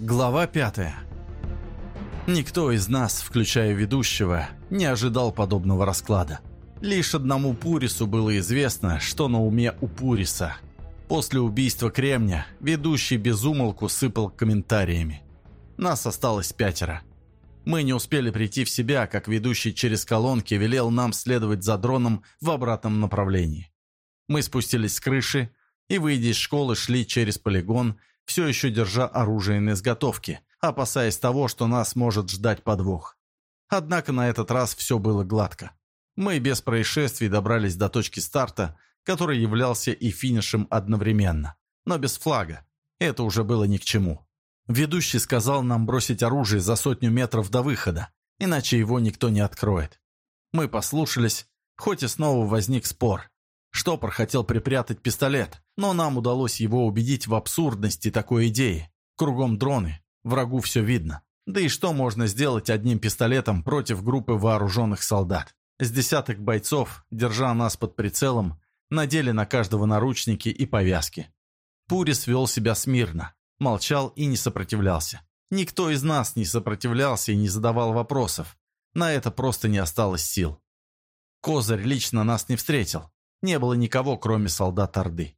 Глава пятая. Никто из нас, включая ведущего, не ожидал подобного расклада. Лишь одному Пурису было известно, что на уме у Пуриса. После убийства Кремня ведущий безумолку сыпал комментариями. Нас осталось пятеро. Мы не успели прийти в себя, как ведущий через колонки велел нам следовать за дроном в обратном направлении. Мы спустились с крыши и, выйдя из школы, шли через полигон, все еще держа оружие на изготовке, опасаясь того, что нас может ждать подвох. Однако на этот раз все было гладко. Мы без происшествий добрались до точки старта, который являлся и финишем одновременно, но без флага. Это уже было ни к чему. Ведущий сказал нам бросить оружие за сотню метров до выхода, иначе его никто не откроет. Мы послушались, хоть и снова возник спор. Штопор хотел припрятать пистолет, но нам удалось его убедить в абсурдности такой идеи. Кругом дроны, врагу все видно. Да и что можно сделать одним пистолетом против группы вооруженных солдат? С десяток бойцов, держа нас под прицелом, надели на каждого наручники и повязки. Пурис вел себя смирно, молчал и не сопротивлялся. Никто из нас не сопротивлялся и не задавал вопросов. На это просто не осталось сил. Козырь лично нас не встретил. Не было никого, кроме солдат Орды.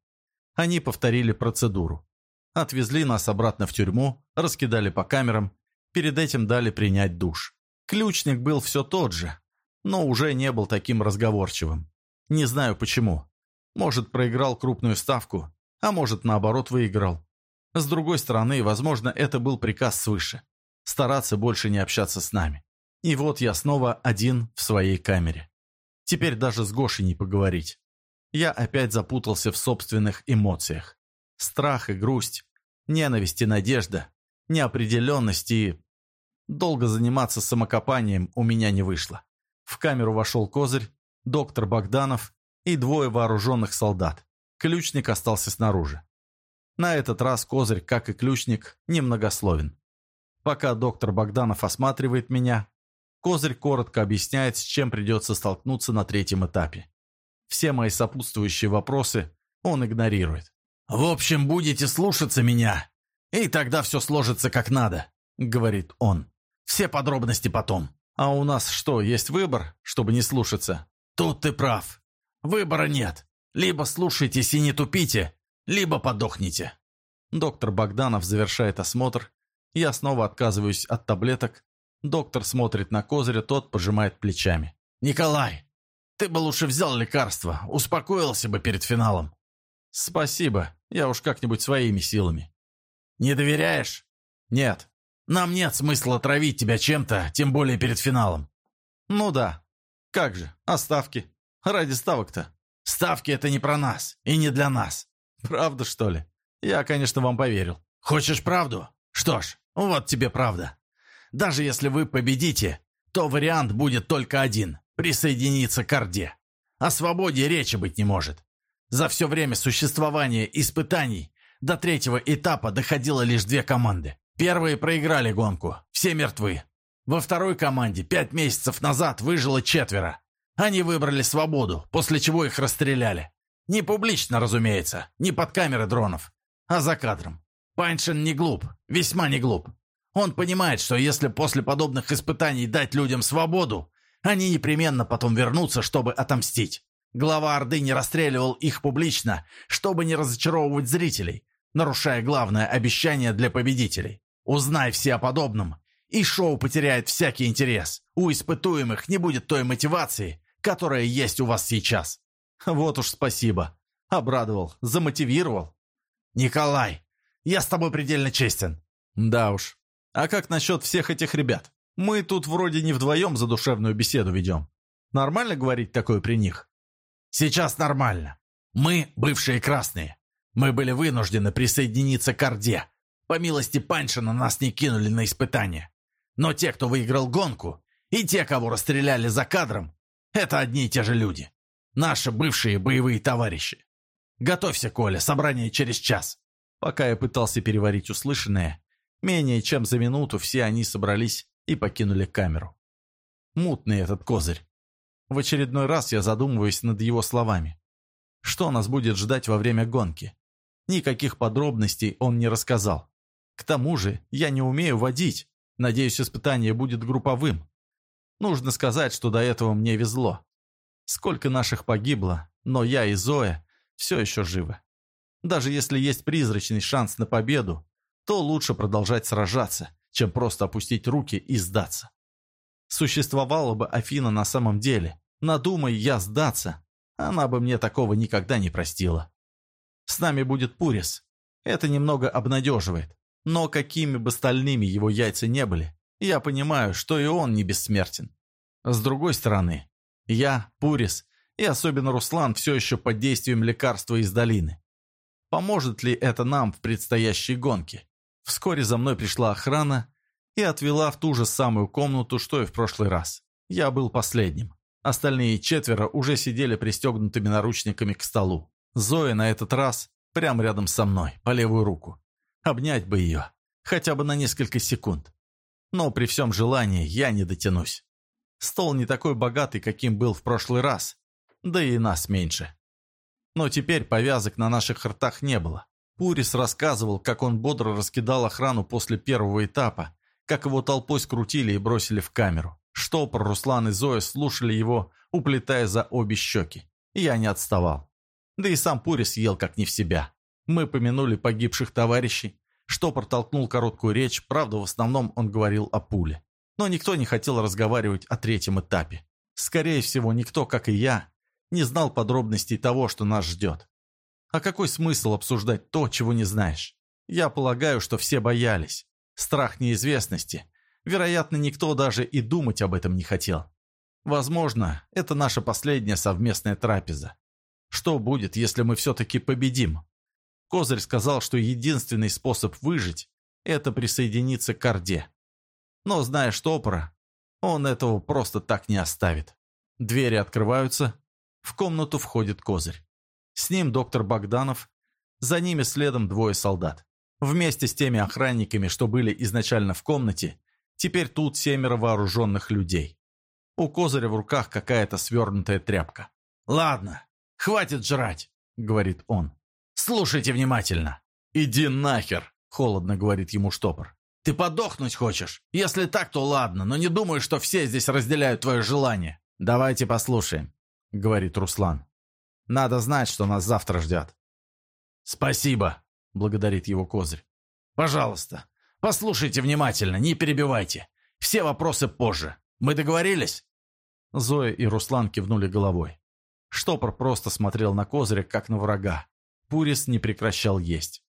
Они повторили процедуру. Отвезли нас обратно в тюрьму, раскидали по камерам, перед этим дали принять душ. Ключник был все тот же, но уже не был таким разговорчивым. Не знаю почему. Может, проиграл крупную ставку, а может, наоборот, выиграл. С другой стороны, возможно, это был приказ свыше. Стараться больше не общаться с нами. И вот я снова один в своей камере. Теперь даже с Гошей не поговорить я опять запутался в собственных эмоциях. Страх и грусть, ненависть и надежда, неопределенность и... Долго заниматься самокопанием у меня не вышло. В камеру вошел Козырь, доктор Богданов и двое вооруженных солдат. Ключник остался снаружи. На этот раз Козырь, как и ключник, немногословен. Пока доктор Богданов осматривает меня, Козырь коротко объясняет, с чем придется столкнуться на третьем этапе. Все мои сопутствующие вопросы он игнорирует. «В общем, будете слушаться меня, и тогда все сложится как надо», — говорит он. «Все подробности потом». «А у нас что, есть выбор, чтобы не слушаться?» «Тут ты прав. Выбора нет. Либо слушайтесь и не тупите, либо подохните». Доктор Богданов завершает осмотр. Я снова отказываюсь от таблеток. Доктор смотрит на Козыря, тот пожимает плечами. «Николай, ты бы лучше взял лекарство, успокоился бы перед финалом». «Спасибо, я уж как-нибудь своими силами». «Не доверяешь?» «Нет». «Нам нет смысла травить тебя чем-то, тем более перед финалом». «Ну да. Как же, а ставки? Ради ставок-то». «Ставки — это не про нас и не для нас». «Правда, что ли? Я, конечно, вам поверил». «Хочешь правду? Что ж, вот тебе правда. Даже если вы победите, то вариант будет только один присоединиться к Орде. О свободе речи быть не может. За все время существования испытаний до третьего этапа доходило лишь две команды. Первые проиграли гонку, все мертвы. Во второй команде пять месяцев назад выжило четверо. Они выбрали свободу, после чего их расстреляли. Не публично, разумеется, не под камеры дронов, а за кадром. Паншин не глуп, весьма не глуп. Он понимает, что если после подобных испытаний дать людям свободу, они непременно потом вернутся, чтобы отомстить. Глава Орды не расстреливал их публично, чтобы не разочаровывать зрителей, нарушая главное обещание для победителей. Узнай все о подобном, и шоу потеряет всякий интерес. У испытуемых не будет той мотивации, которая есть у вас сейчас. Вот уж спасибо. Обрадовал, замотивировал. Николай, я с тобой предельно честен. Да уж. А как насчет всех этих ребят? Мы тут вроде не вдвоем задушевную беседу ведем. Нормально говорить такое при них? Сейчас нормально. Мы бывшие красные. Мы были вынуждены присоединиться к Орде. По милости Паншина нас не кинули на испытание. Но те, кто выиграл гонку, и те, кого расстреляли за кадром, это одни и те же люди. Наши бывшие боевые товарищи. Готовься, Коля, собрание через час. Пока я пытался переварить услышанное, менее чем за минуту все они собрались и покинули камеру. Мутный этот козырь. В очередной раз я задумываюсь над его словами. Что нас будет ждать во время гонки? Никаких подробностей он не рассказал. К тому же я не умею водить. Надеюсь, испытание будет групповым. Нужно сказать, что до этого мне везло. Сколько наших погибло, но я и Зоя все еще живы. Даже если есть призрачный шанс на победу, то лучше продолжать сражаться, чем просто опустить руки и сдаться. Существовала бы Афина на самом деле, надумай я сдаться, она бы мне такого никогда не простила. С нами будет Пурис. Это немного обнадеживает. Но какими бы стальными его яйца не были, я понимаю, что и он не бессмертен. С другой стороны, я, Пурис и особенно Руслан все еще под действием лекарства из долины. Поможет ли это нам в предстоящей гонке? Вскоре за мной пришла охрана и отвела в ту же самую комнату, что и в прошлый раз. Я был последним. Остальные четверо уже сидели пристегнутыми наручниками к столу. Зоя на этот раз прямо рядом со мной, по левую руку. Обнять бы ее, хотя бы на несколько секунд. Но при всем желании я не дотянусь. Стол не такой богатый, каким был в прошлый раз, да и нас меньше. Но теперь повязок на наших ртах не было. Пурис рассказывал, как он бодро раскидал охрану после первого этапа, как его толпой скрутили и бросили в камеру. Штопор, Руслан и Зоя слушали его, уплетая за обе щеки. Я не отставал. Да и сам Пурис ел как не в себя. Мы помянули погибших товарищей. Штопор толкнул короткую речь, правда, в основном он говорил о пуле. Но никто не хотел разговаривать о третьем этапе. Скорее всего, никто, как и я, не знал подробностей того, что нас ждет. А какой смысл обсуждать то, чего не знаешь? Я полагаю, что все боялись. Страх неизвестности. Вероятно, никто даже и думать об этом не хотел. Возможно, это наша последняя совместная трапеза. Что будет, если мы все-таки победим? Козырь сказал, что единственный способ выжить – это присоединиться к Орде. Но, зная штопора, он этого просто так не оставит. Двери открываются, в комнату входит Козырь. С ним доктор Богданов, за ними следом двое солдат. Вместе с теми охранниками, что были изначально в комнате, теперь тут семеро вооруженных людей. У Козыря в руках какая-то свернутая тряпка. «Ладно, хватит жрать», — говорит он. Слушайте внимательно». «Иди нахер», — холодно говорит ему штопор. «Ты подохнуть хочешь? Если так, то ладно, но не думаю, что все здесь разделяют твое желание». «Давайте послушаем», — говорит Руслан. «Надо знать, что нас завтра ждет». «Спасибо», — благодарит его Козырь. «Пожалуйста, послушайте внимательно, не перебивайте. Все вопросы позже. Мы договорились?» Зоя и Руслан кивнули головой. Штопор просто смотрел на Козыря, как на врага. Пурис не прекращал есть.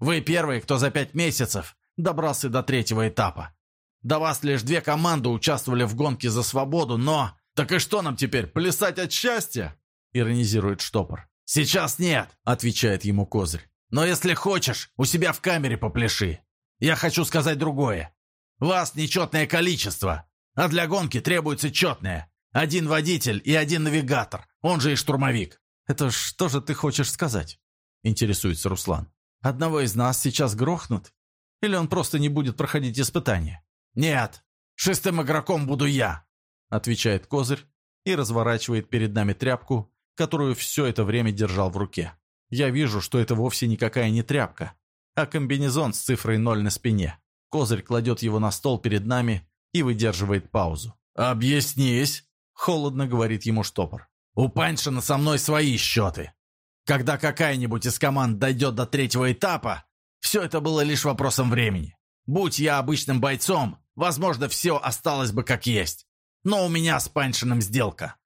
«Вы первые, кто за пять месяцев добрался до третьего этапа. До вас лишь две команды участвовали в гонке за свободу, но... Так и что нам теперь, плясать от счастья?» Иронизирует штопор. «Сейчас нет», — отвечает ему Козырь. «Но если хочешь, у себя в камере попляши. Я хочу сказать другое. Вас нечетное количество, а для гонки требуется четное. Один водитель и один навигатор, он же и штурмовик. Это что же ты хочешь сказать? интересуется Руслан. «Одного из нас сейчас грохнут? Или он просто не будет проходить испытания?» «Нет, шестым игроком буду я», отвечает Козырь и разворачивает перед нами тряпку, которую все это время держал в руке. Я вижу, что это вовсе никакая не тряпка, а комбинезон с цифрой ноль на спине. Козырь кладет его на стол перед нами и выдерживает паузу. «Объяснись», — холодно говорит ему штопор. «У Паншина со мной свои счеты. Когда какая-нибудь из команд дойдет до третьего этапа, все это было лишь вопросом времени. Будь я обычным бойцом, возможно, все осталось бы как есть. Но у меня с Паншиным сделка.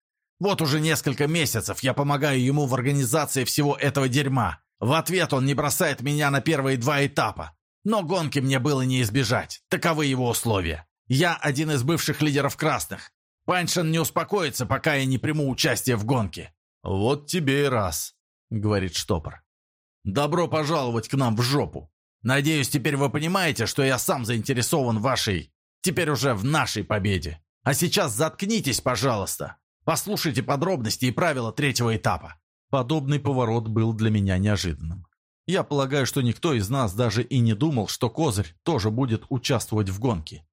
Вот уже несколько месяцев я помогаю ему в организации всего этого дерьма. В ответ он не бросает меня на первые два этапа. Но гонки мне было не избежать. Таковы его условия. Я один из бывших лидеров красных. Паншин не успокоится, пока я не приму участие в гонке. Вот тебе и раз. — говорит штопор. «Добро пожаловать к нам в жопу! Надеюсь, теперь вы понимаете, что я сам заинтересован в вашей, теперь уже в нашей победе. А сейчас заткнитесь, пожалуйста. Послушайте подробности и правила третьего этапа». Подобный поворот был для меня неожиданным. Я полагаю, что никто из нас даже и не думал, что Козырь тоже будет участвовать в гонке.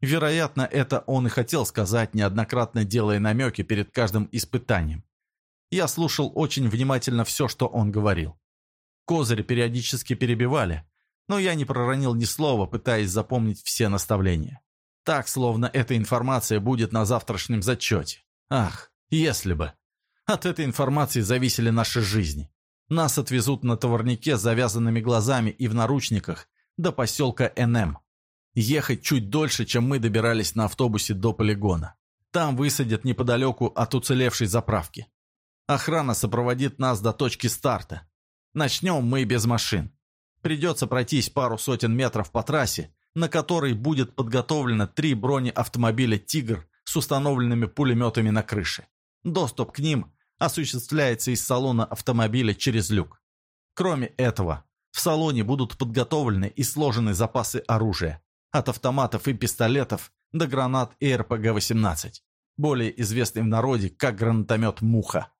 Вероятно, это он и хотел сказать, неоднократно делая намеки перед каждым испытанием. Я слушал очень внимательно все, что он говорил. Козырь периодически перебивали, Но я не проронил ни слова, пытаясь запомнить все наставления. Так, словно эта информация будет на завтрашнем зачете. Ах, если бы. От этой информации зависели наши жизни. Нас отвезут на товарнике с завязанными глазами и в наручниках до поселка НМ. Ехать чуть дольше, чем мы добирались на автобусе до полигона. Там высадят неподалеку от уцелевшей заправки. Охрана сопроводит нас до точки старта. Начнем мы без машин. Придется пройтись пару сотен метров по трассе, на которой будет подготовлено три бронеавтомобиля «Тигр» с установленными пулеметами на крыше. Доступ к ним осуществляется из салона автомобиля через люк. Кроме этого, в салоне будут подготовлены и сложены запасы оружия, от автоматов и пистолетов до гранат и РПГ-18, более известный в народе как гранатомет «Муха».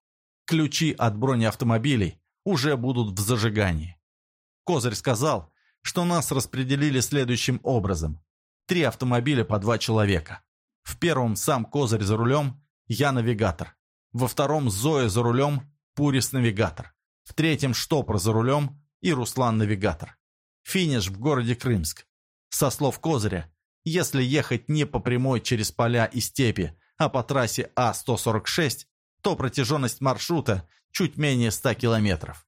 Ключи от бронеавтомобилей уже будут в зажигании. Козырь сказал, что нас распределили следующим образом. Три автомобиля по два человека. В первом сам Козырь за рулем, я навигатор. Во втором Зоя за рулем, Пурис навигатор. В третьем Штопор за рулем и Руслан навигатор. Финиш в городе Крымск. Со слов Козыря, если ехать не по прямой через поля и степи, а по трассе А-146, то протяженность маршрута чуть менее 100 километров.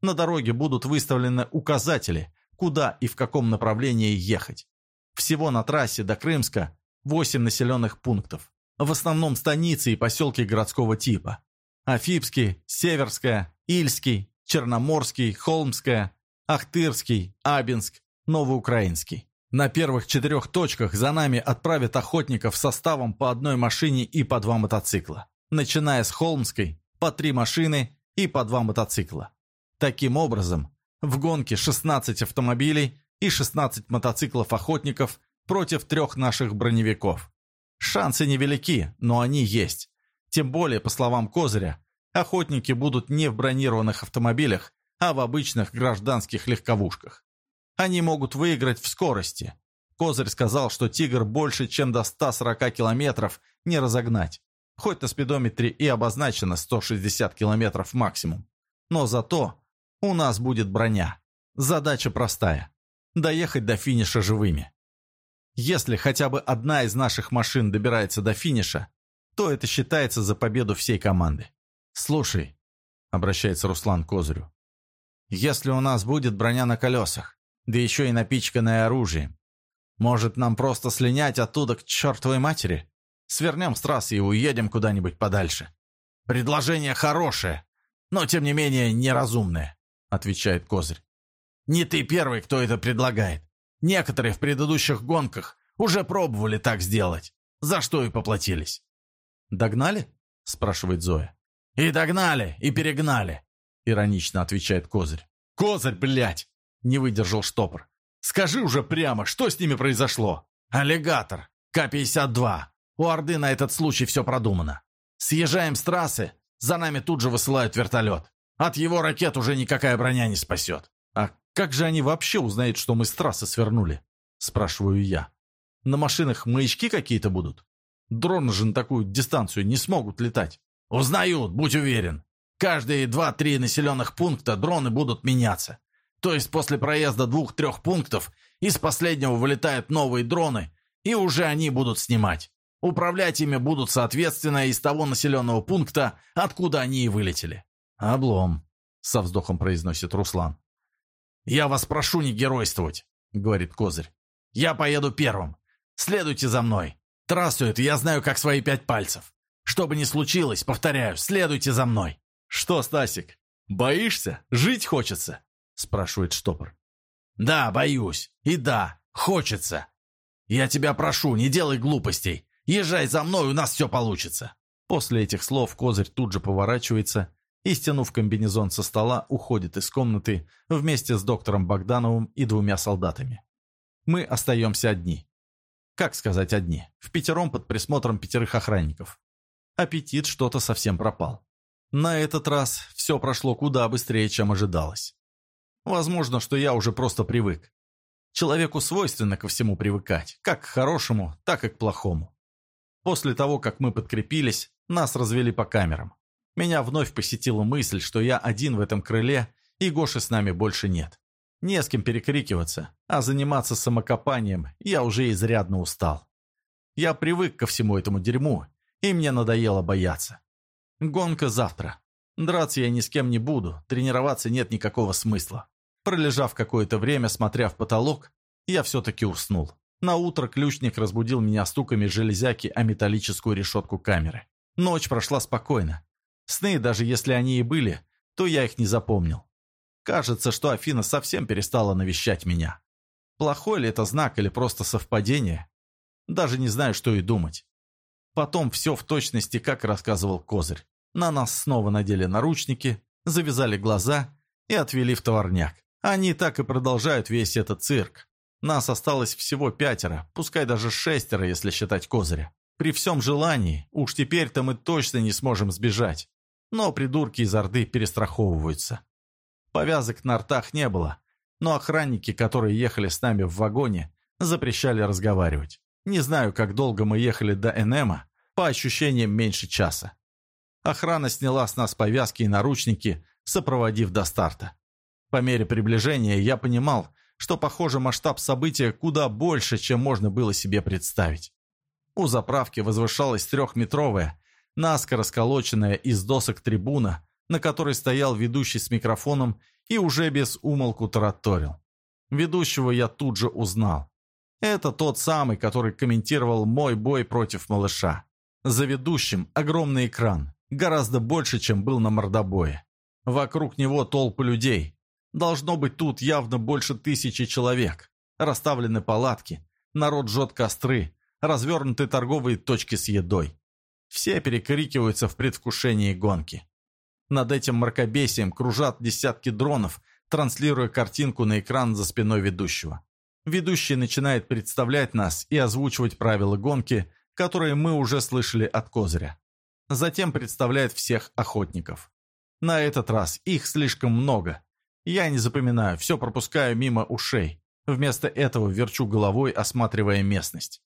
На дороге будут выставлены указатели, куда и в каком направлении ехать. Всего на трассе до Крымска 8 населенных пунктов. В основном станицы и поселки городского типа. Афипский, Северская, Ильский, Черноморский, Холмская, Ахтырский, Абинск, Новоукраинский. На первых четырех точках за нами отправят охотников составом по одной машине и по два мотоцикла. Начиная с Холмской, по три машины и по два мотоцикла. Таким образом, в гонке 16 автомобилей и 16 мотоциклов-охотников против трех наших броневиков. Шансы невелики, но они есть. Тем более, по словам Козыря, охотники будут не в бронированных автомобилях, а в обычных гражданских легковушках. Они могут выиграть в скорости. Козырь сказал, что «Тигр» больше, чем до 140 километров не разогнать. Хоть на спидометре и обозначено 160 километров максимум. Но зато у нас будет броня. Задача простая – доехать до финиша живыми. Если хотя бы одна из наших машин добирается до финиша, то это считается за победу всей команды. «Слушай», – обращается Руслан к Козырю, – «если у нас будет броня на колесах, да еще и напичканное оружием. Может, нам просто слинять оттуда к чертовой матери? Свернем с трассы и уедем куда-нибудь подальше. Предложение хорошее, но, тем не менее, неразумное, отвечает Козырь. Не ты первый, кто это предлагает. Некоторые в предыдущих гонках уже пробовали так сделать, за что и поплатились. «Догнали?» – спрашивает Зоя. «И догнали, и перегнали», – иронично отвечает Козырь. «Козырь, блядь! Не выдержал штопор. «Скажи уже прямо, что с ними произошло?» «Аллигатор. К-52. У Орды на этот случай все продумано. Съезжаем с трассы, за нами тут же высылают вертолет. От его ракет уже никакая броня не спасет». «А как же они вообще узнают, что мы с трассы свернули?» Спрашиваю я. «На машинах маячки какие-то будут? Дроны же на такую дистанцию не смогут летать». «Узнают, будь уверен. Каждые два-три населенных пункта дроны будут меняться. То есть после проезда двух-трех пунктов из последнего вылетают новые дроны, и уже они будут снимать. Управлять ими будут, соответственно, из того населенного пункта, откуда они и вылетели. «Облом», — со вздохом произносит Руслан. «Я вас прошу не геройствовать», — говорит Козырь. «Я поеду первым. Следуйте за мной. Трассу эту я знаю как свои пять пальцев. Что бы ни случилось, повторяю, следуйте за мной». «Что, Стасик, боишься? Жить хочется?» — спрашивает штопор. «Да, боюсь. И да, хочется. Я тебя прошу, не делай глупостей. Езжай за мной, у нас все получится». После этих слов Козырь тут же поворачивается и, стянув комбинезон со стола, уходит из комнаты вместе с доктором Богдановым и двумя солдатами. Мы остаемся одни. Как сказать одни? В пятером под присмотром пятерых охранников. Аппетит что-то совсем пропал. На этот раз все прошло куда быстрее, чем ожидалось. Возможно, что я уже просто привык. Человеку свойственно ко всему привыкать, как к хорошему, так и к плохому. После того, как мы подкрепились, нас развели по камерам. Меня вновь посетила мысль, что я один в этом крыле, и Гоши с нами больше нет. Не с кем перекрикиваться, а заниматься самокопанием я уже изрядно устал. Я привык ко всему этому дерьму, и мне надоело бояться. Гонка завтра. Драться я ни с кем не буду, тренироваться нет никакого смысла. Пролежав какое-то время, смотря в потолок, я все-таки уснул. На утро ключник разбудил меня стуками железяки о металлическую решетку камеры. Ночь прошла спокойно. Сны, даже если они и были, то я их не запомнил. Кажется, что Афина совсем перестала навещать меня. Плохой ли это знак или просто совпадение? Даже не знаю, что и думать. Потом все в точности, как рассказывал Козырь. На нас снова надели наручники, завязали глаза и отвели в товарняк. Они так и продолжают весь этот цирк. Нас осталось всего пятеро, пускай даже шестеро, если считать Козыря. При всем желании, уж теперь-то мы точно не сможем сбежать. Но придурки из Орды перестраховываются. Повязок на ртах не было, но охранники, которые ехали с нами в вагоне, запрещали разговаривать. Не знаю, как долго мы ехали до Энема, по ощущениям меньше часа. Охрана сняла с нас повязки и наручники, сопроводив до старта. По мере приближения я понимал, что, похоже, масштаб события куда больше, чем можно было себе представить. У заправки возвышалась трехметровая, наскоро сколоченная из досок трибуна, на которой стоял ведущий с микрофоном и уже без умолку тараторил. Ведущего я тут же узнал. Это тот самый, который комментировал мой бой против малыша. За ведущим огромный экран, гораздо больше, чем был на мордобое. Вокруг него толпы людей. Должно быть тут явно больше тысячи человек. Расставлены палатки, народ жжет костры, развернуты торговые точки с едой. Все перекрикиваются в предвкушении гонки. Над этим мракобесием кружат десятки дронов, транслируя картинку на экран за спиной ведущего. Ведущий начинает представлять нас и озвучивать правила гонки, которые мы уже слышали от Козыря. Затем представляет всех охотников. На этот раз их слишком много. Я не запоминаю, все пропускаю мимо ушей. Вместо этого верчу головой, осматривая местность.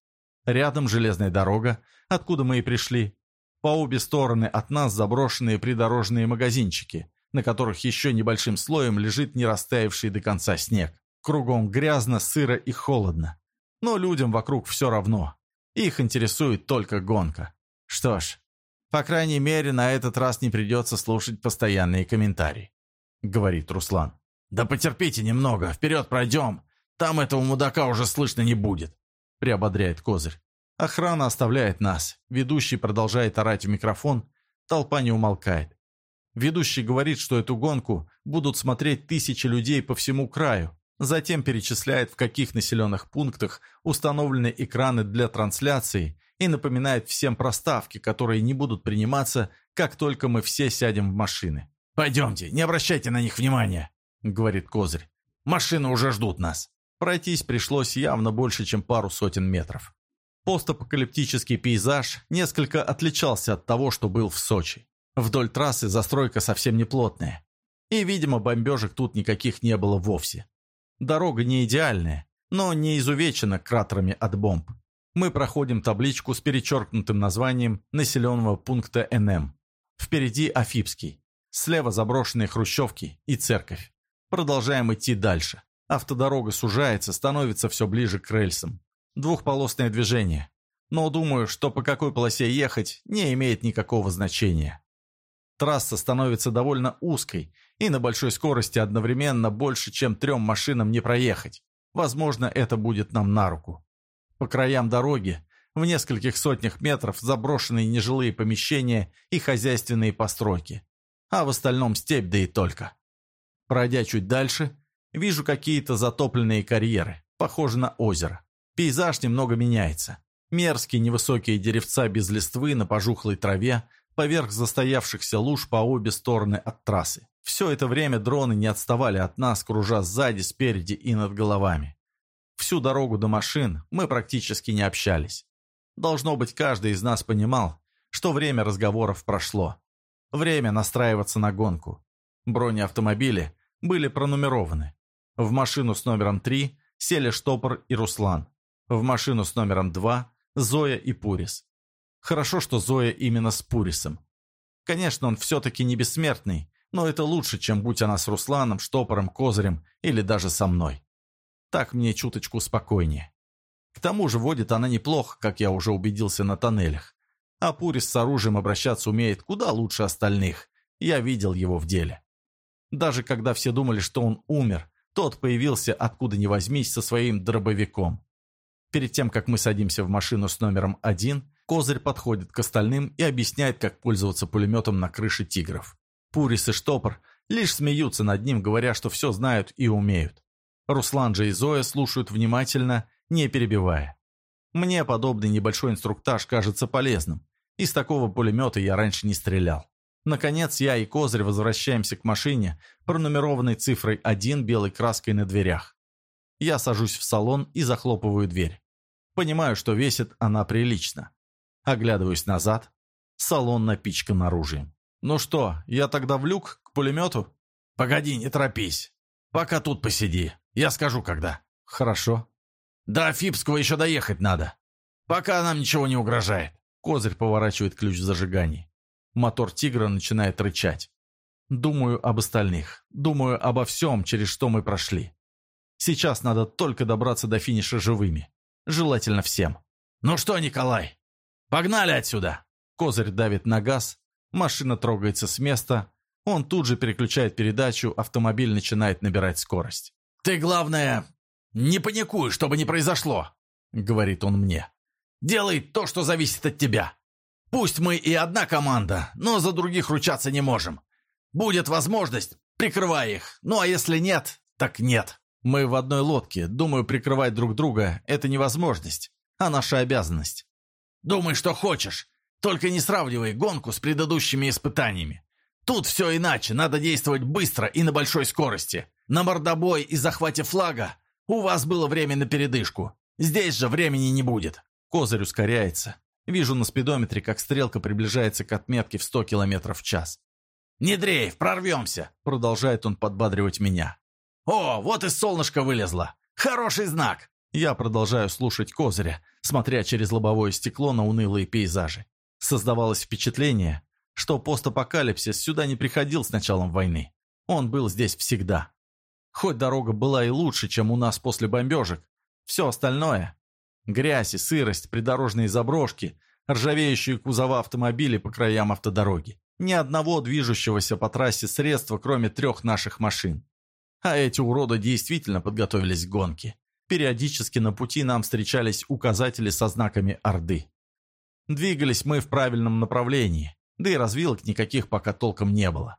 Рядом железная дорога, откуда мы и пришли, по обе стороны от нас заброшенные придорожные магазинчики, на которых еще небольшим слоем лежит не растаявший до конца снег. Кругом грязно, сыро и холодно. Но людям вокруг все равно. Их интересует только гонка. Что ж, по крайней мере, на этот раз не придется слушать постоянные комментарии, говорит Руслан. Да потерпите немного, вперед пройдем. Там этого мудака уже слышно не будет, приободряет Козырь. Охрана оставляет нас. Ведущий продолжает орать в микрофон. Толпа не умолкает. Ведущий говорит, что эту гонку будут смотреть тысячи людей по всему краю. Затем перечисляет, в каких населенных пунктах установлены экраны для трансляции и напоминает всем проставки, которые не будут приниматься, как только мы все сядем в машины. «Пойдемте, не обращайте на них внимания», — говорит Козырь. «Машины уже ждут нас». Пройтись пришлось явно больше, чем пару сотен метров. Постапокалиптический пейзаж несколько отличался от того, что был в Сочи. Вдоль трассы застройка совсем не плотная. И, видимо, бомбежек тут никаких не было вовсе. Дорога не идеальная, но не изувечена кратерами от бомб. Мы проходим табличку с перечеркнутым названием населенного пункта НМ. Впереди Афипский. Слева заброшенные хрущевки и церковь. Продолжаем идти дальше. Автодорога сужается, становится все ближе к рельсам двухполосное движение. Но думаю, что по какой полосе ехать не имеет никакого значения. Трасса становится довольно узкой, и на большой скорости одновременно больше, чем трем машинам не проехать. Возможно, это будет нам на руку. По краям дороги, в нескольких сотнях метров, заброшенные нежилые помещения и хозяйственные постройки. А в остальном степь, да и только. Пройдя чуть дальше, вижу какие-то затопленные карьеры, похожие на озеро. Пейзаж немного меняется. Мерзкие невысокие деревца без листвы на пожухлой траве, поверх застоявшихся луж по обе стороны от трассы. Все это время дроны не отставали от нас, кружа сзади, спереди и над головами. Всю дорогу до машин мы практически не общались. Должно быть, каждый из нас понимал, что время разговоров прошло. Время настраиваться на гонку. Бронеавтомобили были пронумерованы. В машину с номером 3 сели Штопор и Руслан. В машину с номером 2 Зоя и Пурис. Хорошо, что Зоя именно с Пурисом. Конечно, он все-таки не бессмертный, Но это лучше, чем будь она с Русланом, Штопором, Козырем или даже со мной. Так мне чуточку спокойнее. К тому же водит она неплохо, как я уже убедился на тоннелях. А Пурис с оружием обращаться умеет куда лучше остальных. Я видел его в деле. Даже когда все думали, что он умер, тот появился откуда ни возьмись со своим дробовиком. Перед тем, как мы садимся в машину с номером один, Козырь подходит к остальным и объясняет, как пользоваться пулеметом на крыше «Тигров». Пурис и Штопор лишь смеются над ним, говоря, что все знают и умеют. Руслан же и Зоя слушают внимательно, не перебивая. Мне подобный небольшой инструктаж кажется полезным. Из такого пулемета я раньше не стрелял. Наконец, я и Козырь возвращаемся к машине, пронумерованной цифрой 1 белой краской на дверях. Я сажусь в салон и захлопываю дверь. Понимаю, что весит она прилично. Оглядываюсь назад. Салон напичкан оружием. «Ну что, я тогда в люк к пулемету?» «Погоди, не торопись. Пока тут посиди. Я скажу, когда». «Хорошо». «До Фипского еще доехать надо. Пока нам ничего не угрожает». Козырь поворачивает ключ в зажигании. Мотор «Тигра» начинает рычать. Думаю об остальных. Думаю обо всем, через что мы прошли. Сейчас надо только добраться до финиша живыми. Желательно всем. «Ну что, Николай, погнали отсюда!» Козырь давит на газ, машина трогается с места, он тут же переключает передачу, автомобиль начинает набирать скорость. «Ты, главное, не паникуй, чтобы не произошло!» — говорит он мне. «Делай то, что зависит от тебя. Пусть мы и одна команда, но за других ручаться не можем. Будет возможность, прикрывай их. Ну а если нет, так нет». Мы в одной лодке. Думаю, прикрывать друг друга – это невозможность, а наша обязанность. Думай, что хочешь. Только не сравнивай гонку с предыдущими испытаниями. Тут все иначе, надо действовать быстро и на большой скорости. На мордобой и захвате флага у вас было время на передышку. Здесь же времени не будет. Козырь ускоряется. Вижу на спидометре, как стрелка приближается к отметке в 100 км в час. «Не дрейф, прорвемся!» Продолжает он подбадривать меня. «О, вот и солнышко вылезло! Хороший знак!» Я продолжаю слушать Козыря, смотря через лобовое стекло на унылые пейзажи. Создавалось впечатление, что постапокалипсис сюда не приходил с началом войны. Он был здесь всегда. Хоть дорога была и лучше, чем у нас после бомбежек, все остальное – грязь и сырость, придорожные заброшки, ржавеющие кузова автомобилей по краям автодороги. Ни одного движущегося по трассе средства, кроме трех наших машин. А эти уроды действительно подготовились к гонке. Периодически на пути нам встречались указатели со знаками Орды. Двигались мы в правильном направлении, да и развилок никаких пока толком не было.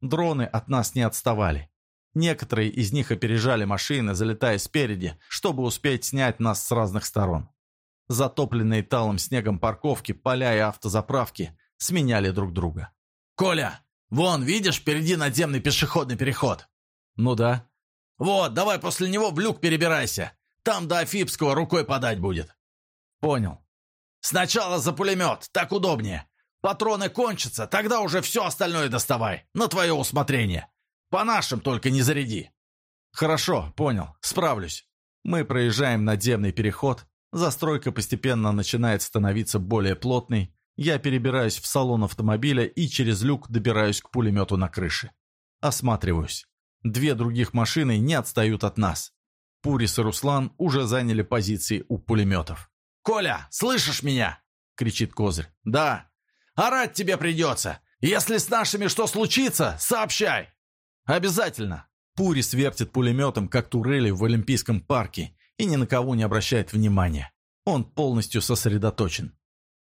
Дроны от нас не отставали. Некоторые из них опережали машины, залетая спереди, чтобы успеть снять нас с разных сторон. Затопленные талым снегом парковки, поля и автозаправки сменяли друг друга. «Коля, вон, видишь, впереди надземный пешеходный переход?» «Ну да». «Вот, давай после него в люк перебирайся. Там до Афипского рукой подать будет». «Понял». «Сначала за пулемет, так удобнее. Патроны кончатся, тогда уже все остальное доставай. На твое усмотрение. По нашим только не заряди». «Хорошо, понял. Справлюсь». Мы проезжаем надземный переход. Застройка постепенно начинает становиться более плотной. Я перебираюсь в салон автомобиля и через люк добираюсь к пулемету на крыше. Осматриваюсь. Две других машины не отстают от нас. Пурис и Руслан уже заняли позиции у пулеметов. «Коля, слышишь меня?» — кричит Козырь. «Да». «Орать тебе придется. Если с нашими что случится, сообщай». «Обязательно». Пурис вертит пулеметом, как турели в Олимпийском парке, и ни на кого не обращает внимания. Он полностью сосредоточен.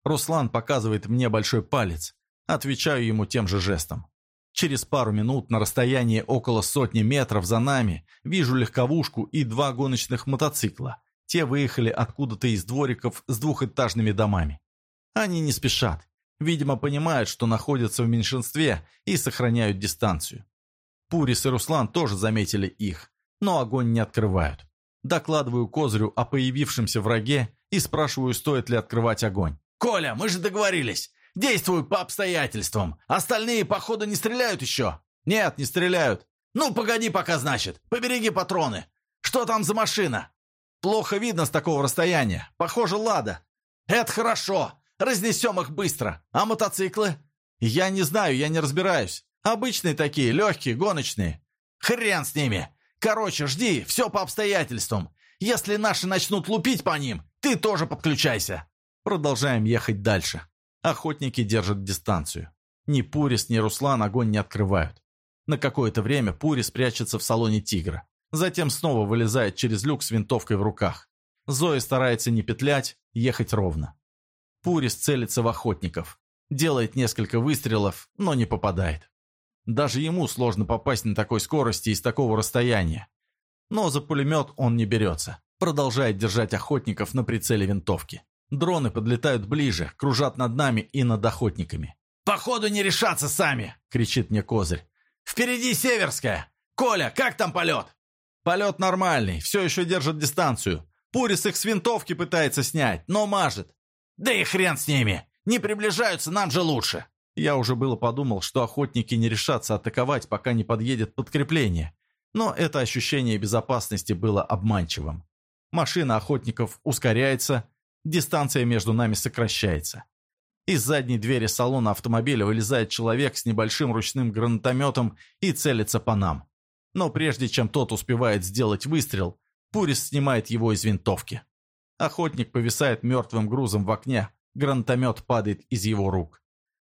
Руслан показывает мне большой палец. Отвечаю ему тем же жестом. Через пару минут на расстоянии около сотни метров за нами вижу легковушку и два гоночных мотоцикла. Те выехали откуда-то из двориков с двухэтажными домами. Они не спешат. Видимо, понимают, что находятся в меньшинстве и сохраняют дистанцию. Пурис и Руслан тоже заметили их, но огонь не открывают. Докладываю Козырю о появившемся враге и спрашиваю, стоит ли открывать огонь. «Коля, мы же договорились. Действуй по обстоятельствам. Остальные, походу, не стреляют еще?» «Нет, не стреляют». «Ну, погоди пока, значит. Побереги патроны. Что там за машина?» «Плохо видно с такого расстояния. Похоже, Лада». «Это хорошо. Разнесем их быстро. А мотоциклы?» «Я не знаю, я не разбираюсь. Обычные такие, легкие, гоночные. Хрен с ними. Короче, жди, все по обстоятельствам. Если наши начнут лупить по ним, ты тоже подключайся. Продолжаем ехать дальше. Охотники держат дистанцию. Ни Пурис, ни Руслан огонь не открывают. На какое-то время Пурис прячется в салоне «Тигра». Затем снова вылезает через люк с винтовкой в руках. Зоя старается не петлять, ехать ровно. Пурис целится в охотников. Делает несколько выстрелов, но не попадает. Даже ему сложно попасть на такой скорости и с такого расстояния. Но за пулемет он не берется. Продолжает держать охотников на прицеле винтовки. Дроны подлетают ближе, кружат над нами и над охотниками. «Походу не решаться сами!» — кричит мне Козырь. «Впереди Северская! Коля, как там полет?» «Полет нормальный, все еще держит дистанцию. Пурис их с винтовки пытается снять, но мажет. Да и хрен с ними! Не приближаются, нам же лучше!» Я уже было подумал, что охотники не решатся атаковать, пока не подъедет подкрепление. Но это ощущение безопасности было обманчивым. Машина охотников ускоряется, дистанция между нами сокращается. Из задней двери салона автомобиля вылезает человек с небольшим ручным гранатометом и целится по нам. Но прежде чем тот успевает сделать выстрел, Пурис снимает его из винтовки. Охотник повисает мертвым грузом в окне, гранатомет падает из его рук.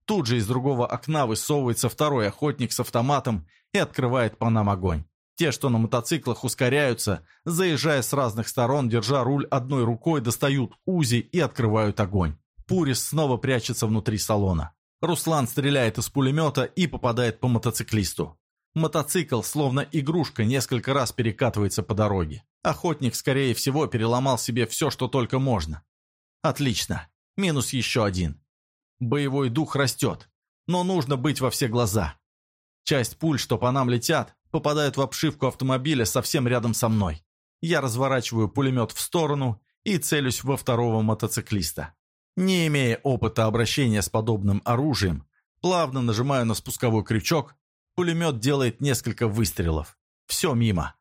Тут же из другого окна высовывается второй охотник с автоматом и открывает по нам огонь. Те, что на мотоциклах ускоряются, заезжая с разных сторон, держа руль одной рукой, достают УЗИ и открывают огонь. Пурис снова прячется внутри салона. Руслан стреляет из пулемета и попадает по мотоциклисту. Мотоцикл, словно игрушка, несколько раз перекатывается по дороге. Охотник, скорее всего, переломал себе все, что только можно. Отлично. Минус еще один. Боевой дух растет. Но нужно быть во все глаза. Часть пуль, что по нам летят, попадают в обшивку автомобиля совсем рядом со мной. Я разворачиваю пулемет в сторону и целюсь во второго мотоциклиста. Не имея опыта обращения с подобным оружием, плавно нажимаю на спусковой крючок, пулемет делает несколько выстрелов. Все мимо.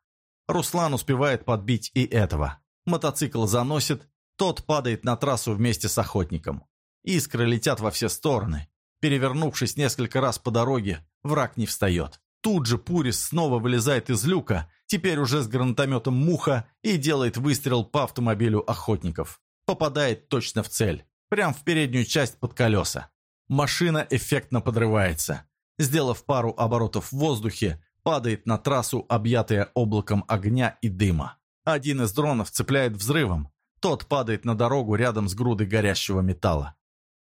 Руслан успевает подбить и этого. Мотоцикл заносит, тот падает на трассу вместе с охотником. Искры летят во все стороны. Перевернувшись несколько раз по дороге, враг не встает. Тут же Пурис снова вылезает из люка, теперь уже с гранатометом «Муха» и делает выстрел по автомобилю охотников. Попадает точно в цель, прямо в переднюю часть под колеса. Машина эффектно подрывается. Сделав пару оборотов в воздухе, падает на трассу, объятая облаком огня и дыма. Один из дронов цепляет взрывом. Тот падает на дорогу рядом с грудой горящего металла.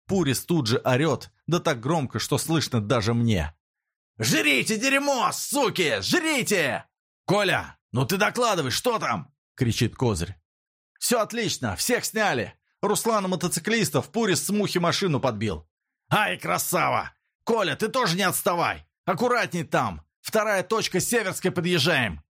Пурис тут же орет, да так громко, что слышно даже мне. «Жрите дерьмо, суки! Жрите!» «Коля, ну ты докладывай, что там?» — кричит Козырь. «Все отлично, всех сняли. Руслана мотоциклистов Пурис с мухи машину подбил». «Ай, красава! Коля, ты тоже не отставай! Аккуратней там! Вторая точка Северской подъезжаем!»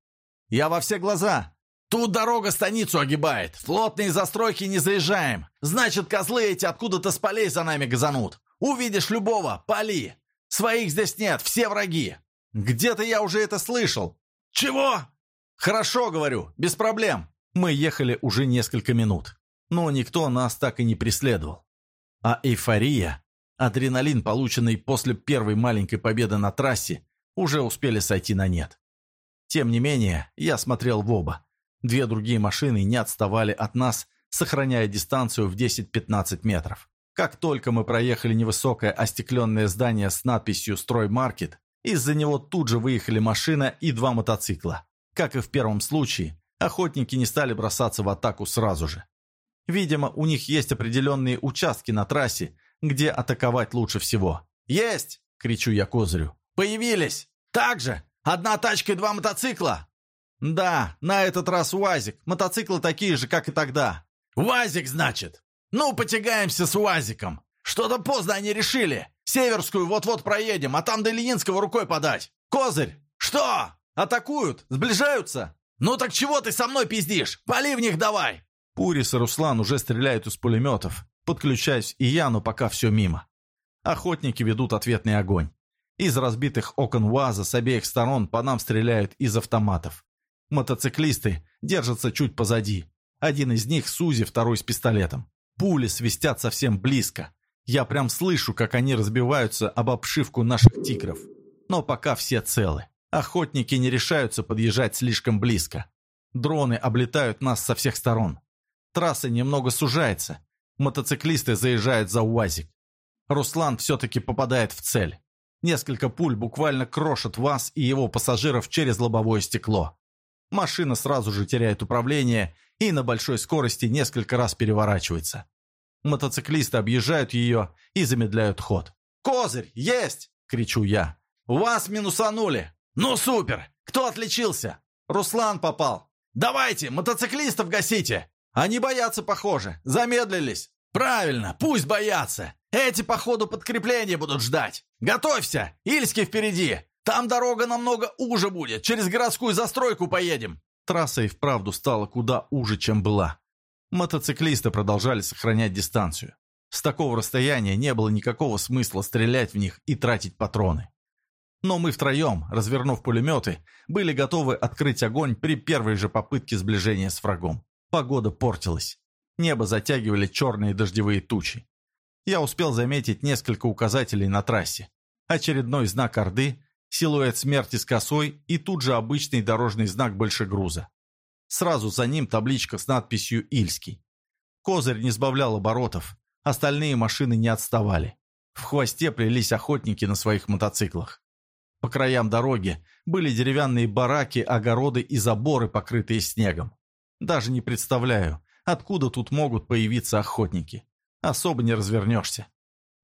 «Я во все глаза!» «Тут дорога станицу огибает. Флотные застройки не заезжаем. Значит, козлы эти откуда-то с полей за нами газанут. Увидишь любого, пали. Своих здесь нет, все враги». «Где-то я уже это слышал». «Чего?» «Хорошо, говорю, без проблем». Мы ехали уже несколько минут, но никто нас так и не преследовал. А эйфория, адреналин, полученный после первой маленькой победы на трассе, уже успели сойти на нет. Тем не менее, я смотрел в оба. Две другие машины не отставали от нас, сохраняя дистанцию в 10-15 метров. Как только мы проехали невысокое остекленное здание с надписью «Строймаркет», из-за него тут же выехали машина и два мотоцикла. Как и в первом случае, охотники не стали бросаться в атаку сразу же. Видимо, у них есть определенные участки на трассе, где атаковать лучше всего. «Есть!» — кричу я Козырю. «Появились! Так же! Одна тачка и два мотоцикла!» «Да, на этот раз УАЗик. Мотоциклы такие же, как и тогда». «УАЗик, значит? Ну, потягаемся с УАЗиком. Что-то поздно они решили. Северскую вот-вот проедем, а там до Ильинского рукой подать. Козырь!» «Что?» «Атакуют! Сближаются!» «Ну так чего ты со мной пиздишь? Пали в них давай!» Пурис и Руслан уже стреляют из пулеметов. Подключаюсь и я, но пока все мимо. Охотники ведут ответный огонь. Из разбитых окон УАЗа с обеих сторон по нам стреляют из автоматов. Мотоциклисты держатся чуть позади. Один из них с Узи, второй с пистолетом. Пули свистят совсем близко. Я прям слышу, как они разбиваются об обшивку наших тигров. Но пока все целы. Охотники не решаются подъезжать слишком близко. Дроны облетают нас со всех сторон. Трасса немного сужается. Мотоциклисты заезжают за УАЗик. Руслан все-таки попадает в цель. Несколько пуль буквально крошат вас и его пассажиров через лобовое стекло. Машина сразу же теряет управление и на большой скорости несколько раз переворачивается. Мотоциклисты объезжают ее и замедляют ход. «Козырь! Есть!» – кричу я. «Вас минусанули!» «Ну супер! Кто отличился?» «Руслан попал!» «Давайте, мотоциклистов гасите!» «Они боятся, похоже. Замедлились!» «Правильно, пусть боятся! Эти, походу, подкрепления будут ждать! Готовься! Ильский впереди! Там дорога намного уже будет, через городскую застройку поедем!» Трасса и вправду стала куда уже, чем была. Мотоциклисты продолжали сохранять дистанцию. С такого расстояния не было никакого смысла стрелять в них и тратить патроны. Но мы втроем, развернув пулеметы, были готовы открыть огонь при первой же попытке сближения с врагом. Погода портилась. Небо затягивали черные дождевые тучи. Я успел заметить несколько указателей на трассе. Очередной знак Орды, силуэт смерти с косой и тут же обычный дорожный знак большегруза. Сразу за ним табличка с надписью «Ильский». Козырь не сбавлял оборотов, остальные машины не отставали. В хвосте плелись охотники на своих мотоциклах. По краям дороги были деревянные бараки, огороды и заборы, покрытые снегом. Даже не представляю, откуда тут могут появиться охотники. Особо не развернешься.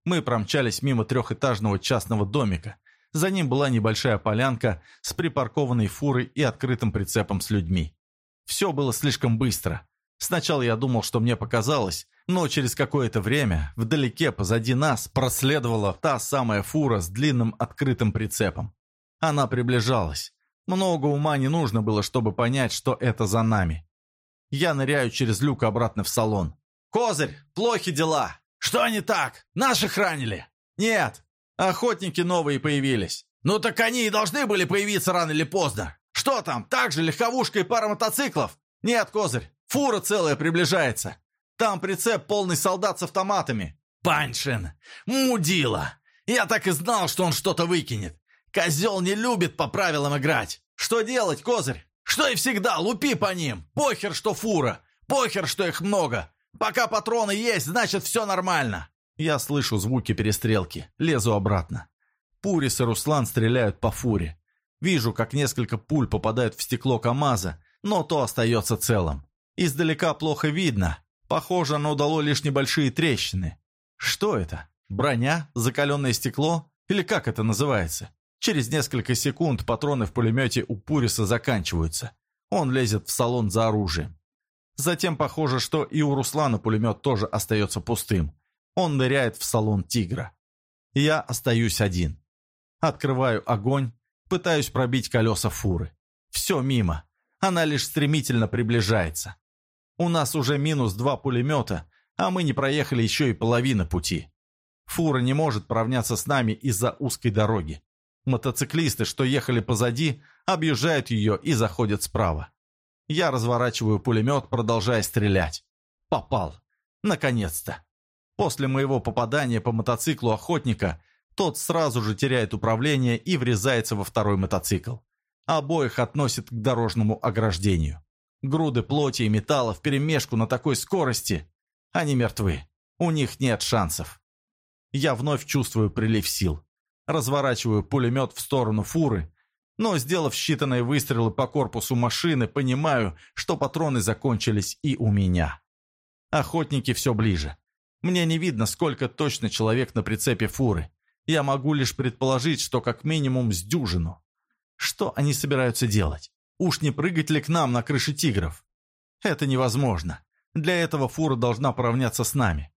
Мы промчались мимо трехэтажного частного домика. За ним была небольшая полянка с припаркованной фурой и открытым прицепом с людьми. Все было слишком быстро. Сначала я думал, что мне показалось, но через какое-то время вдалеке позади нас проследовала та самая фура с длинным открытым прицепом. Она приближалась. Много ума не нужно было, чтобы понять, что это за нами. Я ныряю через люк обратно в салон. «Козырь, плохи дела!» «Что не так? Наших ранили?» «Нет, охотники новые появились». «Ну так они и должны были появиться рано или поздно. Что там, так же легковушка и пара мотоциклов?» «Нет, Козырь, фура целая приближается. Там прицеп полный солдат с автоматами». «Паншин! Мудила! Я так и знал, что он что-то выкинет. Козел не любит по правилам играть. Что делать, Козырь? Что и всегда, лупи по ним. Похер, что фура. Похер, что их много. Пока патроны есть, значит, все нормально». Я слышу звуки перестрелки. Лезу обратно. Пурис и Руслан стреляют по фуре. Вижу, как несколько пуль попадают в стекло КамАЗа, но то остается целым. Издалека плохо видно, Похоже, оно дало лишь небольшие трещины. Что это? Броня? Закаленное стекло? Или как это называется? Через несколько секунд патроны в пулемете у Пуриса заканчиваются. Он лезет в салон за оружием. Затем похоже, что и у Руслана пулемет тоже остается пустым. Он ныряет в салон «Тигра». Я остаюсь один. Открываю огонь, пытаюсь пробить колеса фуры. Все мимо. Она лишь стремительно приближается. У нас уже минус два пулемета, а мы не проехали еще и половину пути. Фура не может поравняться с нами из-за узкой дороги. Мотоциклисты, что ехали позади, объезжают ее и заходят справа. Я разворачиваю пулемет, продолжая стрелять. Попал. Наконец-то. После моего попадания по мотоциклу охотника, тот сразу же теряет управление и врезается во второй мотоцикл. Обоих относит к дорожному ограждению. Груды плоти и металла вперемешку на такой скорости. Они мертвы. У них нет шансов. Я вновь чувствую прилив сил. Разворачиваю пулемет в сторону фуры, но, сделав считанные выстрелы по корпусу машины, понимаю, что патроны закончились и у меня. Охотники все ближе. Мне не видно, сколько точно человек на прицепе фуры. Я могу лишь предположить, что как минимум с дюжину. Что они собираются делать? Уж не прыгать ли к нам на крыше тигров? Это невозможно. Для этого фура должна поравняться с нами.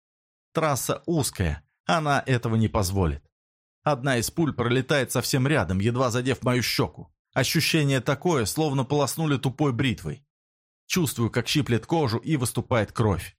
Трасса узкая, она этого не позволит. Одна из пуль пролетает совсем рядом, едва задев мою щеку. Ощущение такое, словно полоснули тупой бритвой. Чувствую, как щиплет кожу и выступает кровь.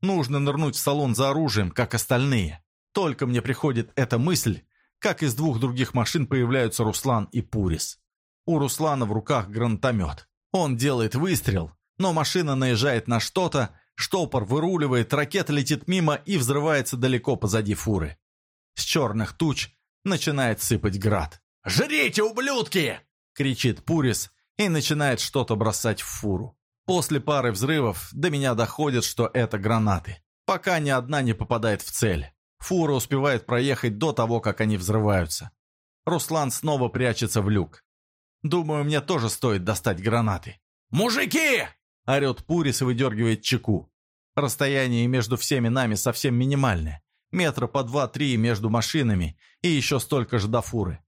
Нужно нырнуть в салон за оружием, как остальные. Только мне приходит эта мысль, как из двух других машин появляются Руслан и Пурис. У Руслана в руках гранатомет. Он делает выстрел, но машина наезжает на что-то, штопор выруливает, ракета летит мимо и взрывается далеко позади фуры. С черных туч начинает сыпать град. «Жрите, ублюдки!» — кричит Пурис и начинает что-то бросать в фуру. После пары взрывов до меня доходит, что это гранаты. Пока ни одна не попадает в цель. Фура успевает проехать до того, как они взрываются. Руслан снова прячется в люк. Думаю, мне тоже стоит достать гранаты. «Мужики!» – орет Пурис и выдергивает чеку. Расстояние между всеми нами совсем минимальное. Метра по два-три между машинами и еще столько же до фуры.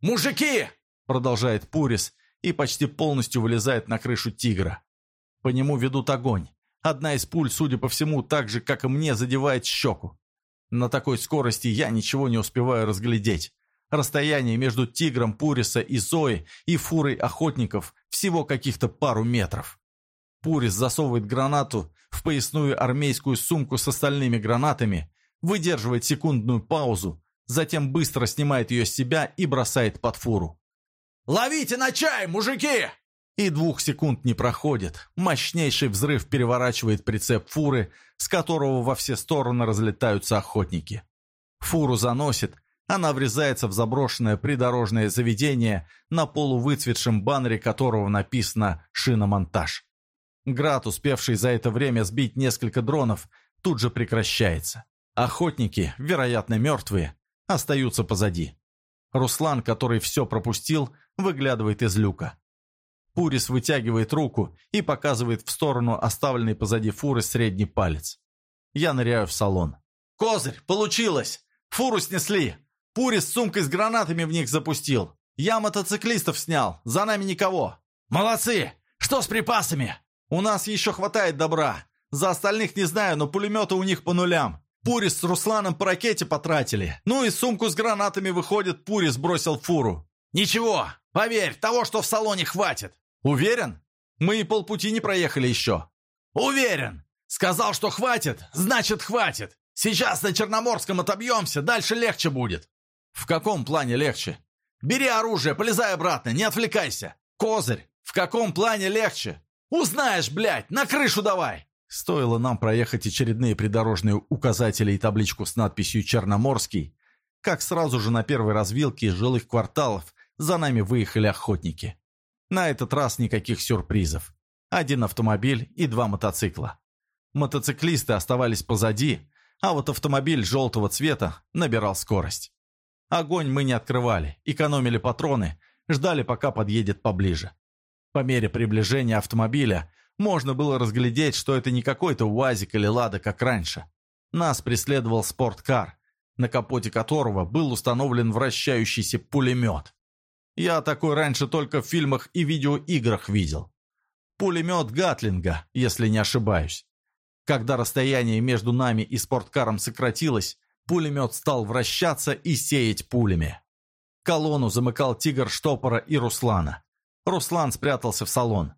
«Мужики!» – продолжает Пурис и почти полностью вылезает на крышу «Тигра». По нему ведут огонь. Одна из пуль, судя по всему, так же, как и мне, задевает щеку. На такой скорости я ничего не успеваю разглядеть. Расстояние между тигром Пуриса и Зои и фурой охотников всего каких-то пару метров. Пурис засовывает гранату в поясную армейскую сумку с остальными гранатами, выдерживает секундную паузу, затем быстро снимает ее с себя и бросает под фуру. «Ловите на чай, мужики!» И двух секунд не проходит. Мощнейший взрыв переворачивает прицеп фуры, с которого во все стороны разлетаются охотники. Фуру заносит, она врезается в заброшенное придорожное заведение, на полувыцветшем баннере которого написано «Шиномонтаж». Град, успевший за это время сбить несколько дронов, тут же прекращается. Охотники, вероятно мертвые, остаются позади. Руслан, который все пропустил, выглядывает из люка. Пурис вытягивает руку и показывает в сторону оставленной позади фуры средний палец. Я ныряю в салон. «Козырь, получилось! Фуру снесли! Пурис с сумкой с гранатами в них запустил! Я мотоциклистов снял, за нами никого!» «Молодцы! Что с припасами?» «У нас еще хватает добра. За остальных не знаю, но пулеметы у них по нулям. Пурис с Русланом по ракете потратили. Ну и сумку с гранатами, выходит, Пурис бросил фуру. Ничего, поверь, того, что в салоне хватит. Уверен? Мы и полпути не проехали еще. Уверен. Сказал, что хватит, значит хватит. Сейчас на Черноморском отобьемся, дальше легче будет. В каком плане легче? Бери оружие, полезай обратно, не отвлекайся. Козырь, в каком плане легче? Узнаешь, блядь, на крышу давай. Стоило нам проехать очередные придорожные указатели и табличку с надписью «Черноморский», как сразу же на первой развилке из жилых кварталов за нами выехали охотники. На этот раз никаких сюрпризов. Один автомобиль и два мотоцикла. Мотоциклисты оставались позади, а вот автомобиль желтого цвета набирал скорость. Огонь мы не открывали, экономили патроны, ждали, пока подъедет поближе. По мере приближения автомобиля можно было разглядеть, что это не какой-то УАЗик или Лада, как раньше. Нас преследовал спорткар, на капоте которого был установлен вращающийся пулемет. Я такой раньше только в фильмах и видеоиграх видел. Пулемет Гатлинга, если не ошибаюсь. Когда расстояние между нами и спорткаром сократилось, пулемет стал вращаться и сеять пулями. Колонну замыкал тигр Штопора и Руслана. Руслан спрятался в салон.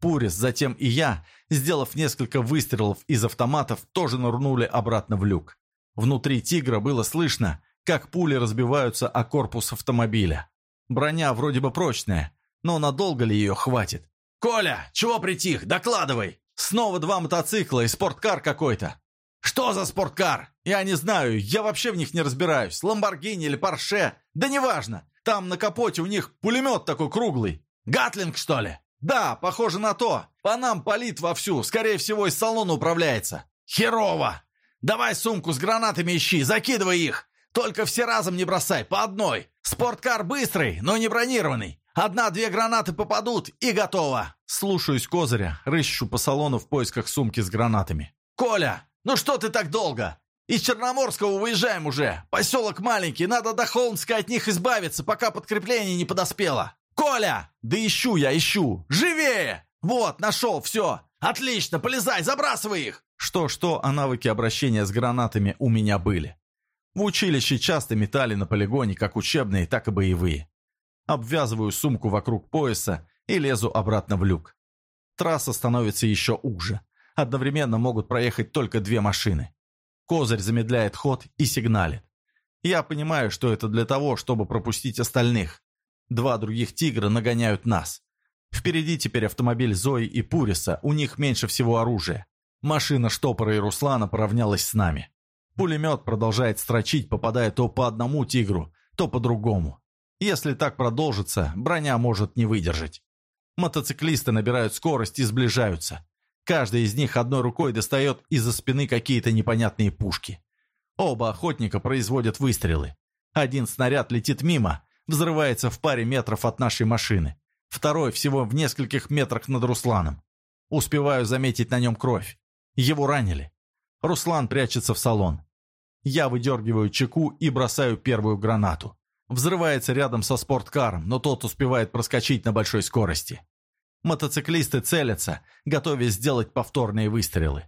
Пурис, затем и я, сделав несколько выстрелов из автоматов, тоже нырнули обратно в люк. Внутри «Тигра» было слышно, как пули разбиваются о корпус автомобиля. Броня вроде бы прочная, но надолго ли ее хватит? «Коля, чего притих? Докладывай!» «Снова два мотоцикла и спорткар какой-то». «Что за спорткар? Я не знаю, я вообще в них не разбираюсь. Ламборгини или Порше, да неважно. Там на капоте у них пулемет такой круглый. Гатлинг, что ли?» «Да, похоже на то. По нам палит вовсю, скорее всего, из салона управляется». «Херово! Давай сумку с гранатами ищи, закидывай их. Только все разом не бросай, по одной. Спорткар быстрый, но не бронированный. Одна-две гранаты попадут и готово. Слушаюсь козыря, рыщу по салону в поисках сумки с гранатами. «Коля, ну что ты так долго? Из Черноморского выезжаем уже. Поселок маленький, надо до Холмска от них избавиться, пока подкрепление не подоспело. Коля! Да ищу я, ищу! Живее! Вот, нашел, все! Отлично, полезай, забрасывай их!» Что-что, а навыки обращения с гранатами у меня были. В училище часто метали на полигоне как учебные, так и боевые. Обвязываю сумку вокруг пояса и лезу обратно в люк. Трасса становится еще уже. Одновременно могут проехать только две машины. Козырь замедляет ход и сигналит. Я понимаю, что это для того, чтобы пропустить остальных. Два других «Тигра» нагоняют нас. Впереди теперь автомобиль Зои и Пуриса, у них меньше всего оружия. Машина Штопора и Руслана поравнялась с нами. Пулемет продолжает строчить, попадая то по одному тигру, то по другому. Если так продолжится, броня может не выдержать. Мотоциклисты набирают скорость и сближаются. Каждый из них одной рукой достает из-за спины какие-то непонятные пушки. Оба охотника производят выстрелы. Один снаряд летит мимо, взрывается в паре метров от нашей машины. Второй всего в нескольких метрах над Русланом. Успеваю заметить на нем кровь. Его ранили. Руслан прячется в салон. Я выдергиваю чеку и бросаю первую гранату. Взрывается рядом со спорткаром, но тот успевает проскочить на большой скорости. Мотоциклисты целятся, готовясь сделать повторные выстрелы.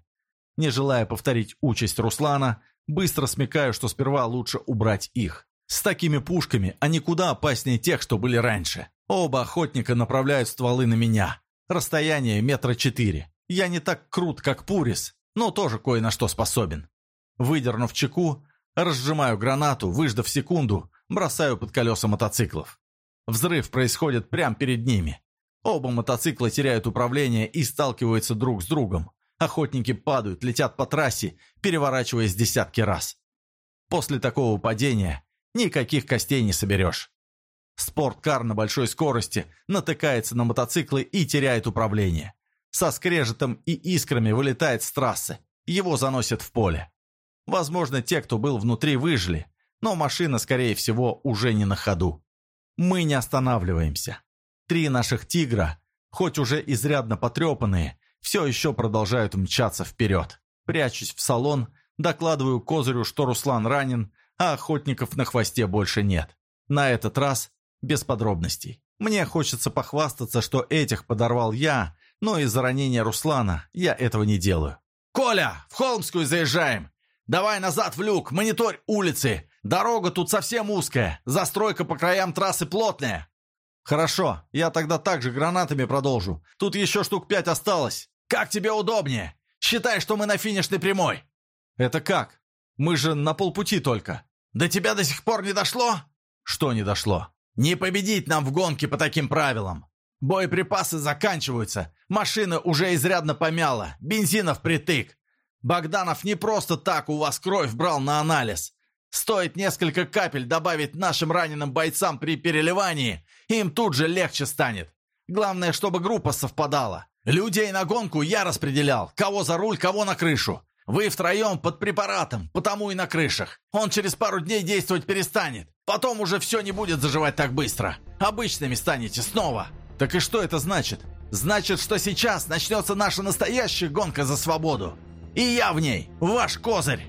Не желая повторить участь Руслана, быстро смекаю, что сперва лучше убрать их. С такими пушками они куда опаснее тех, что были раньше. Оба охотника направляют стволы на меня. Расстояние метра четыре. Я не так крут, как Пурис, но тоже кое на что способен. Выдернув чеку, разжимаю гранату, выждав секунду, бросаю под колеса мотоциклов. Взрыв происходит прямо перед ними. Оба мотоцикла теряют управление и сталкиваются друг с другом. Охотники падают, летят по трассе, переворачиваясь десятки раз. После такого падения никаких костей не соберешь. Спорткар на большой скорости натыкается на мотоциклы и теряет управление. Со скрежетом и искрами вылетает с трассы. Его заносят в поле. Возможно, те, кто был внутри, выжили, но машина, скорее всего, уже не на ходу. Мы не останавливаемся. Три наших «Тигра», хоть уже изрядно потрепанные, все еще продолжают мчаться вперед. Прячусь в салон, докладываю Козырю, что Руслан ранен, а охотников на хвосте больше нет. На этот раз без подробностей. Мне хочется похвастаться, что этих подорвал я, но из-за ранения Руслана я этого не делаю. «Коля, в Холмскую заезжаем! Давай назад в люк, мониторь улицы! Дорога тут совсем узкая, застройка по краям трассы плотная!» «Хорошо, я тогда также гранатами продолжу. Тут еще штук пять осталось». «Как тебе удобнее? Считай, что мы на финишной прямой». «Это как? Мы же на полпути только». «До тебя до сих пор не дошло?» «Что не дошло?» «Не победить нам в гонке по таким правилам. Боеприпасы заканчиваются, машина уже изрядно помяла, бензина впритык. Богданов не просто так у вас кровь брал на анализ. Стоит несколько капель добавить нашим раненым бойцам при переливании, им тут же легче станет. Главное, чтобы группа совпадала. Людей на гонку я распределял, кого за руль, кого на крышу. Вы втроем под препаратом, потому и на крышах. Он через пару дней действовать перестанет. Потом уже все не будет заживать так быстро. Обычными станете снова. Так и что это значит? Значит, что сейчас начнется наша настоящая гонка за свободу. И я в ней, ваш козырь.